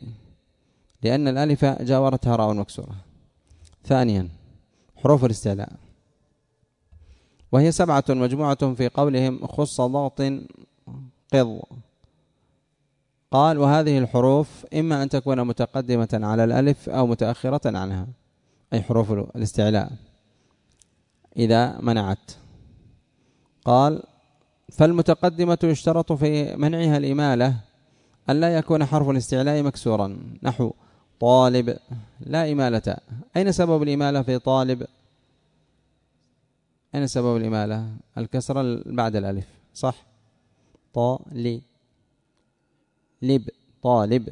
لأن الألف جاورتها راء مكسورة. ثانيا حروف الاستعلاء. وهي سبعة مجموعة في قولهم خص ضغط قض. قال وهذه الحروف إما أن تكون متقدمة على الألف أو متأخرة عنها أي حروف الاستعلاء. إذا منعت. قال فالمتقدمة يشترط في منعها الإمالة أن لا يكون حرف الاستعلاء مكسورا. نحو طالب لا إمالة. أين سبب الإمالة في طالب؟ أين سبب الإمالة؟ الكسرة بعد الألف صح؟ طالب. لب طالب.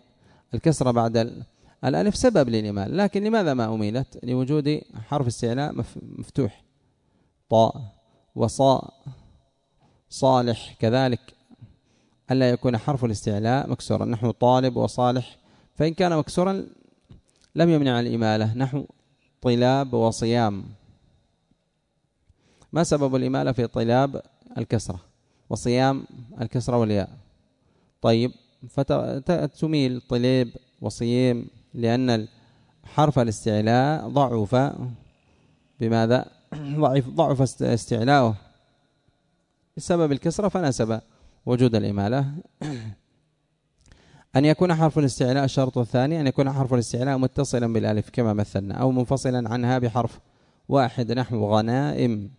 الكسرة بعد الألف سبب للإمالة لكن لماذا ما أميلت؟ لوجود حرف استعلاء مفتوح. طاء وصاء صالح كذلك. ألا يكون حرف الاستعلاء مكسورا. نحو طالب وصالح فإن كان مكسورا لم يمنع الإمالة. نحو طلاب وصيام. ما سبب الإمالة في طلاب الكسرة؟ وصيام الكسرة والياء. طيب فتميل طليب وصيام لأن حرف الاستعلاء ضعف. بماذا؟ ضعف ضعف استعلاؤه. بسبب الكسرة فنسب وجود الإمالة. [COUGHS] أن يكون حرف الاستعلاء الشرط الثاني أن يكون حرف الاستعلاء متصلا بالألف كما مثلنا أو منفصلا عنها بحرف واحد نحو غنائم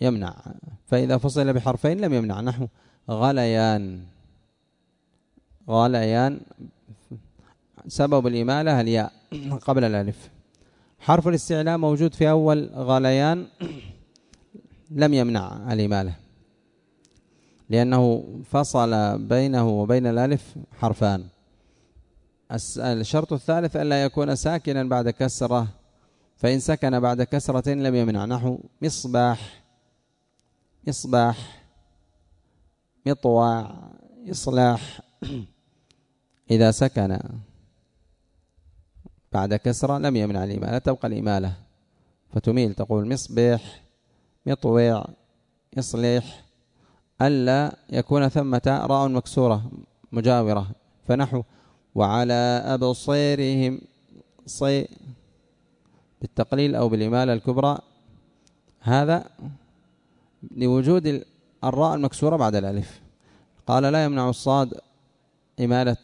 يمنع. فإذا فصل بحرفين لم يمنع نحو غليان. غليان سبب الإمالة الياء قبل الألف. حرف الاستعلاء موجود في أول غليان لم يمنع الإمالة. لأنه فصل بينه وبين الألف حرفان. الشرط الثالث ألا يكون ساكنا بعد كسرة فإن سكن بعد كسرة لم يمنع. نحو مصباح إصباح مطوع إصلاح. إذا سكن بعد كسرة لم يمنع الإمالة تبقى الإمالة فتميل تقول مصبيح مطوع إصليح ألا يكون ثمة راء مكسورة مجاورة فنحو وعلى أبصيرهم صي بالتقليل أو بالإمالة الكبرى. هذا لوجود الراء المكسورة بعد الألف. قال لا يمنع الصاد إمالة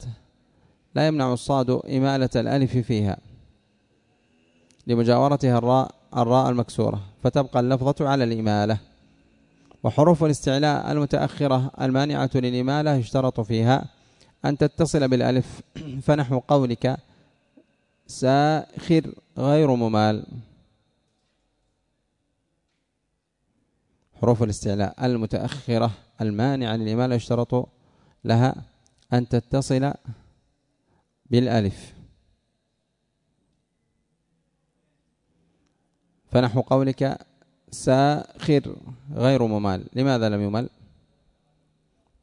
لا يمنع الصاد إمالة الألف فيها لمجاورتها الراء الراء المكسورة فتبقى اللفظة على الإمالة. وحروف الاستعلاء المتأخرة المانعة للإمالة يشترط فيها أن تتصل بالألف. [CLEARS THROAT] فنحو قولك ساخر غير ممال. حروف الاستعلاء المتأخرة المانعة للإمالة يشترط لها أن تتصل بالألف. فنحو قولك ساخر غير ممال. لماذا لم يمل؟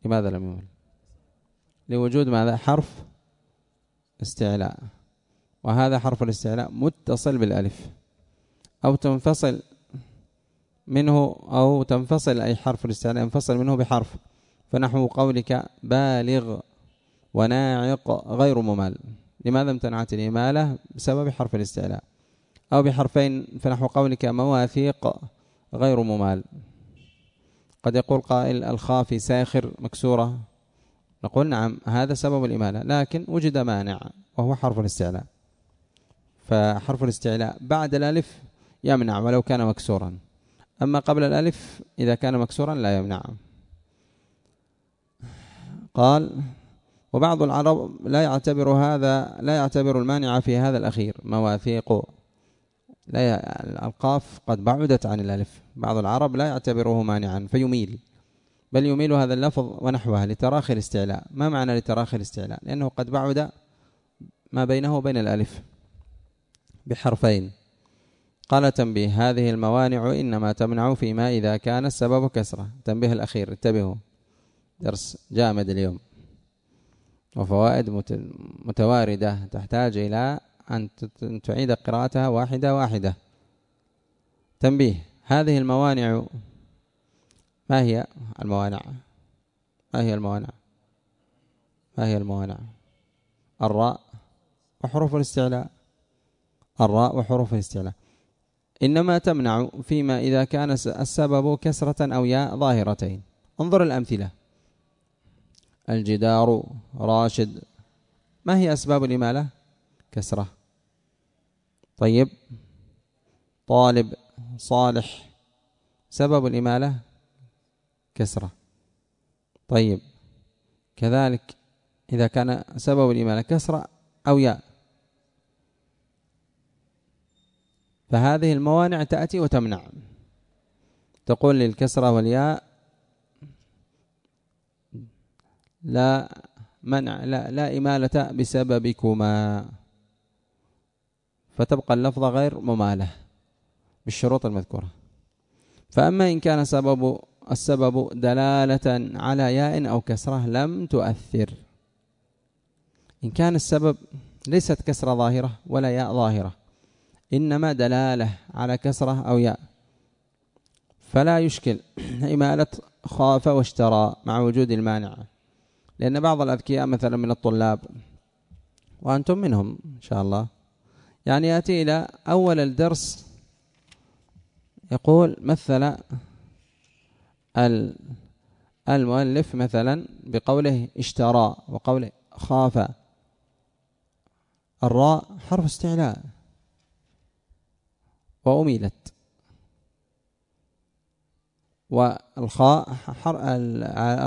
لماذا لم يمل؟ لوجود ماذا؟ حرف استعلاء. وهذا حرف الاستعلاء متصل بالألف. أو تنفصل منه أو تنفصل أي حرف الاستعلاء ينفصل منه بحرف. فنحو قولك بالغ. وناعق غير ممال لماذا امتنعت الإمالة؟ بسبب حرف الاستعلاء. أو بحرفين فنحو قولك مواثيق غير ممال قد يقول قائل الخافي ساخر مكسورة. نقول نعم هذا سبب الإمالة لكن وجد مانع وهو حرف الاستعلاء. فحرف الاستعلاء بعد الألف يمنع ولو كان مكسورا. أما قبل الألف إذا كان مكسورا لا يمنع. قال وبعض العرب لا يعتبر هذا لا يعتبر المانع في هذا الأخير مواثيق. لا القاف قد بعدت عن الألف. بعض العرب لا يعتبره مانعا فيميل. بل يميل هذا اللفظ ونحوها لتراخي الاستعلاء. ما معنى لتراخي الاستعلاء؟ لأنه قد بعد ما بينه وبين الألف بحرفين. قال تنبيه هذه الموانع إنما تمنع فيما إذا كان السبب كسرة. تنبيه الأخير انتبهوا. درس جامد اليوم. وفوائد متواردة تحتاج إلى أن تعيد قراءتها واحدة واحدة. تنبيه هذه الموانع ما هي الموانع؟ ما هي الموانع؟ ما هي الموانع؟ الراء وحروف الاستعلاء. الراء وحروف الاستعلاء. إنما تمنع فيما إذا كان السبب كسرة أو ياء ظاهرتين. انظر الأمثلة. الجدار راشد. ما هي أسباب الإمالة؟ كسرة. طيب. طالب صالح. سبب الإمالة؟ كسرة. طيب. كذلك إذا كان سبب الإمالة كسرة أو ياء. فهذه الموانع تأتي وتمنع. تقول للكسرة والياء لا منع لا, لا إمالة بسببكما. فتبقى اللفظة غير ممالة بالشروط المذكورة. فأما إن كان سبب السبب دلالة على ياء أو كسرة لم تؤثر. إن كان السبب ليست كسرة ظاهرة ولا ياء ظاهرة إنما دلالة على كسرة أو ياء. فلا يشكل إمالة خاف واشترى مع وجود المانع. لأن بعض الأذكياء مثلا من الطلاب وأنتم منهم إن شاء الله يعني يأتي إلى أول الدرس يقول مثل المؤلف مثلا بقوله اشترى وقوله خاف. الراء حرف استعلاء. وأميلت. والخاء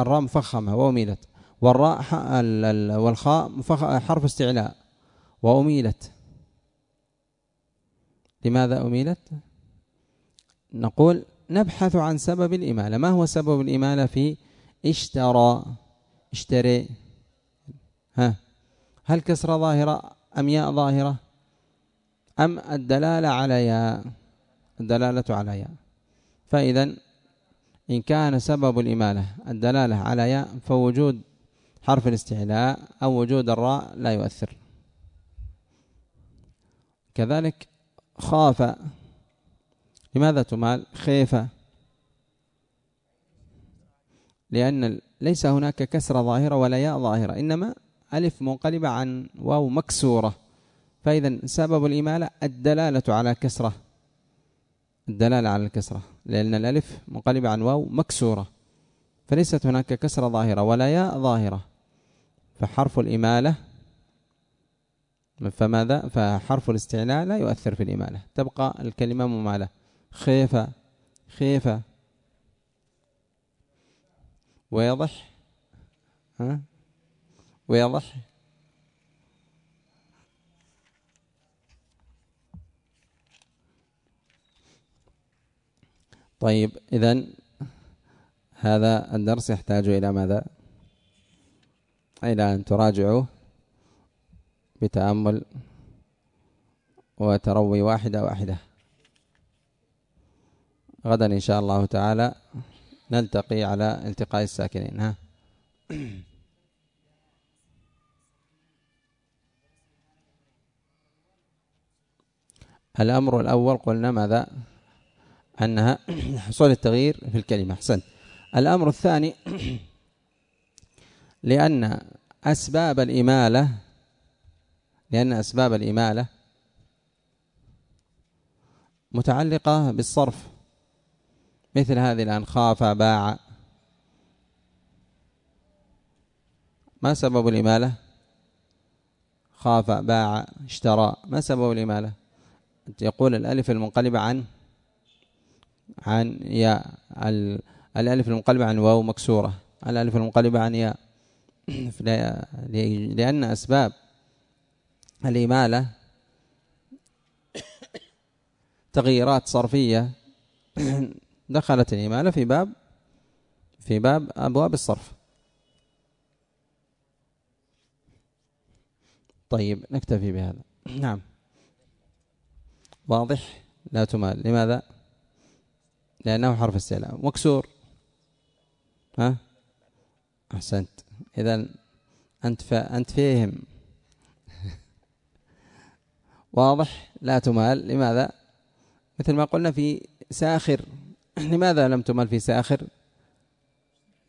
الراء مفخمة وأميلت. والراء والخاء حرف استعلاء. وأميلت. لماذا أميلت؟ نقول نبحث عن سبب الإمالة. ما هو سبب الإمالة في اشترى؟ اشتري. ها. هل كسرة ظاهرة أم ياء ظاهرة؟ أم الدلالة على ياء؟ الدلالة على ياء. فإذا إن كان سبب الإمالة الدلالة على ياء فوجود حرف الاستعلاء أو وجود الراء لا يؤثر. كذلك خاف. لماذا تمال؟ خيفة لأن ليس هناك كسرة ظاهرة ولا ياء ظاهرة إنما ألف منقلبة عن واو مكسورة. فإذا سبب الإمالة الدلالة على كسرة. الدلالة على الكسرة. لأن الألف منقلبة عن واو مكسورة. فليست هناك كسرة ظاهرة ولا ياء ظاهرة. فحرف الإمالة فماذا؟ فحرف الاستعلاء لا يؤثر في الإمالة. تبقى الكلمة ممالة. خيفة خيفة. ويضح ها؟ ويضح. طيب إذا هذا الدرس يحتاج إلى ماذا؟ إلى أن تراجعوا بتأمل وتروي واحدة واحدة. غدا إن شاء الله تعالى نلتقي على التقاء الساكنين ها؟ الأمر الأول قلنا ماذا؟ أنها [CLEARS THROAT] حصول التغيير في الكلمة أحسنت. الأمر الثاني [CLEARS THROAT] لأن أسباب الإمالة لأن أسباب الإمالة متعلقة بالصرف. مثل هذه الآن خاف باع. ما سبب الإمالة؟ خاف باع اشترى. ما سبب الإمالة؟ يقول الألف المنقلبة عن عن ياء. الألف المنقلبة عن واو مكسورة. الألف المنقلبة عن ياء. [CLEARS THROAT] لأن أسباب الإمالة [CLEARS THROAT] تغييرات صرفية [CLEARS THROAT] دخلت الإمالة في باب في باب أبواب الصرف. طيب نكتفي بهذا. نعم. واضح. لا تمال. لماذا؟ لأنه حرف استعلاء مكسور. ها؟ أحسنت. إذا أنت فا أنت فيهم. [LAUGHS] واضح؟ لا تمال. لماذا؟ مثل ما قلنا في ساخر. [CLEARS THROAT] لماذا لم تمال في ساخر؟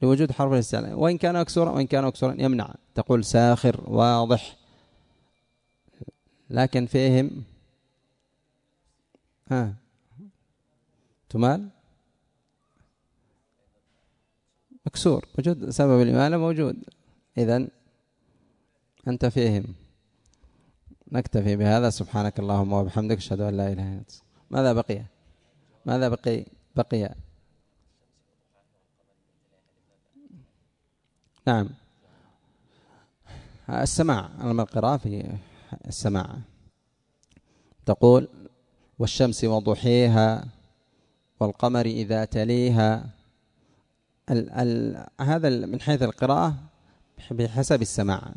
لوجود حرف الاستعلاء. وإن كان أكسورا وإن كان أكسورا يمنع. تقول ساخر واضح. لكن فيهم؟ ها. تمال؟ مكسور وجود سبب الإمالة موجود. إذا أنت فيهم نكتفي بهذا. سبحانك اللهم وبحمدك. أشهد أن لا إله إلا أنت. ماذا بقي؟ ماذا بقي؟ بقي. نعم. السماع. أنا القراءة في السماع. تقول والشمس وضحيها والقمر إذا تليها ال ال هذا من حيث القراءة بحسب السماع.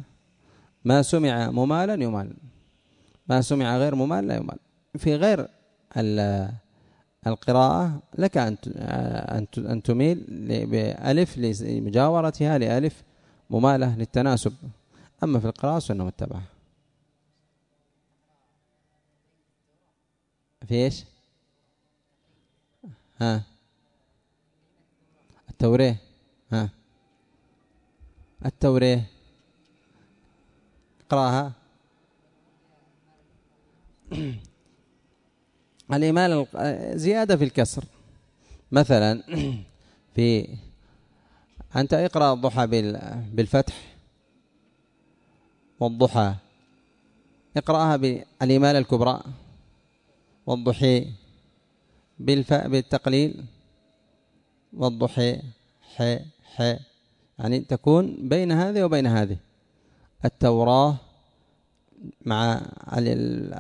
ما سمع ممالا يمال. ما سمع غير ممال لا يمال. في غير القراءة لك أن أن تميل بألف لمجاورتها لألف ممالة للتناسب. أما في القراءة سنة متبعة. في إيش؟ ها؟ التوريه ها. التوريه اقرأها. [CLEARS THROAT] الإيمال زيادة في الكسر. مثلا [CLEARS THROAT] في أنت اقرأ الضحى بالفتح والضحى. اقرأها بالإيمال الكبرى والضحي بالتقليل. والضحي ح ح. يعني تكون بين هذه وبين هذه. التوراة مع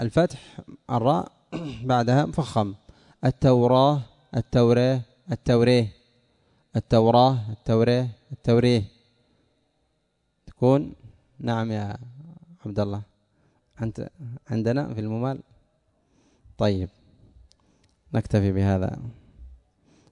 الفتح الراء [CLEARS THROAT] بعدها مفخم. التوراة التوراة التوريه. التوراة التوريه التوريه. تكون نعم يا عبد الله أنت عندنا في الممال طيب نكتفي بهذا.